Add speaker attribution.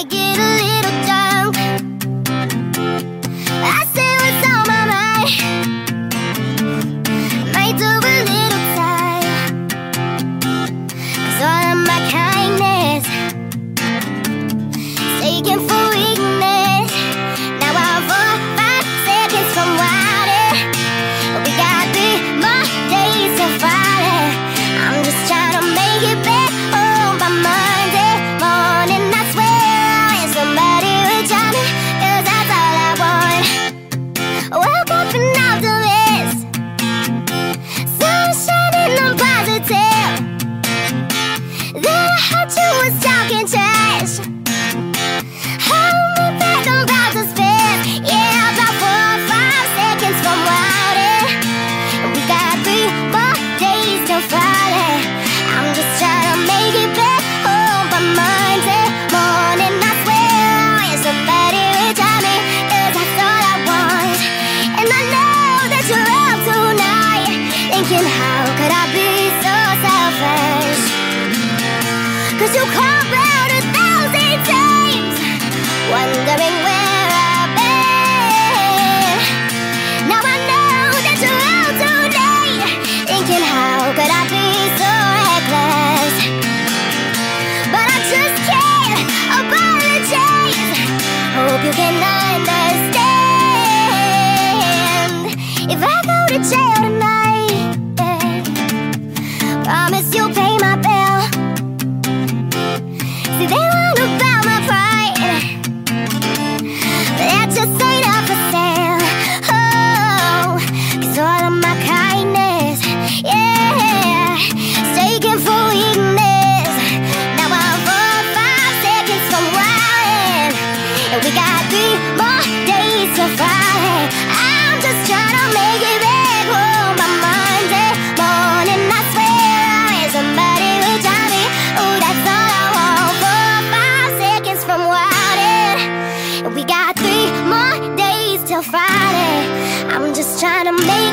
Speaker 1: I get a little Cause you come round a thousand times, wondering where I've been. Now I know that you're out tonight, thinking, how could I be so reckless? But I just can't apologize. Hope you can understand. If I go to jail tonight, got three more days till Friday. I'm just trying to make it back home by Monday morning. I swear somebody me, oh, I five seconds from. We got three more days till Friday. I'm just trying to make.